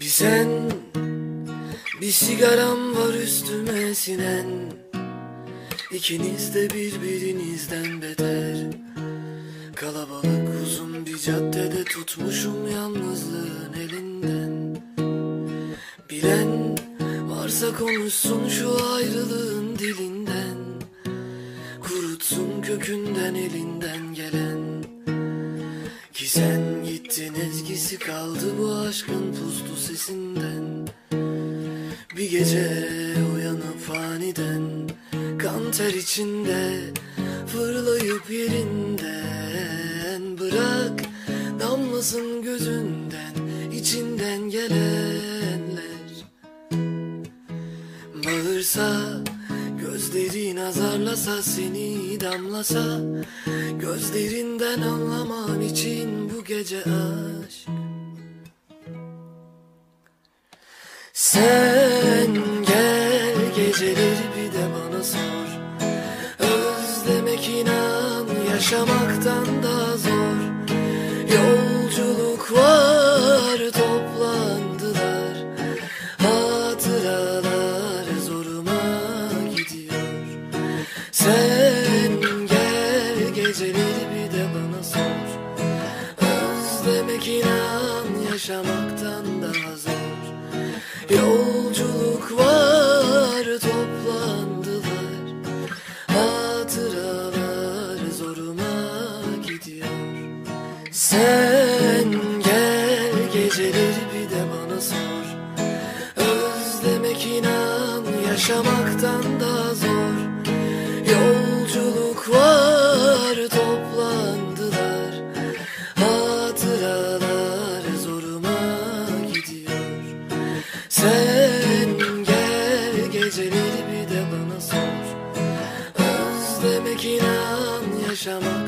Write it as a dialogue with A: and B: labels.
A: Bir sen Bir sigaram var üstüme sinen. İkiniz de birbirinizden beter. Kalabalık uzun bir caddede tutmuşum yalnızlığın elinden. Bilen varsa konuşsun şu ayrılığın dilinden. Kurutsun kökünden elinden gelen Ki sen gittin ezgisi kaldı bu aşkın puslu sesinden. Bir gece uyanıp aniden Kan ter içinde fırlayıp yerinden Bırak damlasın gözünden içinden gelenler. Bağırsa Gözlerin azarlasa seni damlasa Gözlerinden anlaman için bu gece aşk. Sen gel geceleri bir de bana sor. Özlemek inan yaşamaktan daha zor. Yolculuk var İnan yaşamaktan daha zor. Yolculuk var toplandılar. Hatıralar zoruma gidiyor. Sen gel geceleri bir de bana sor. Özlemek inan yaşamaktan daha zor. 什么？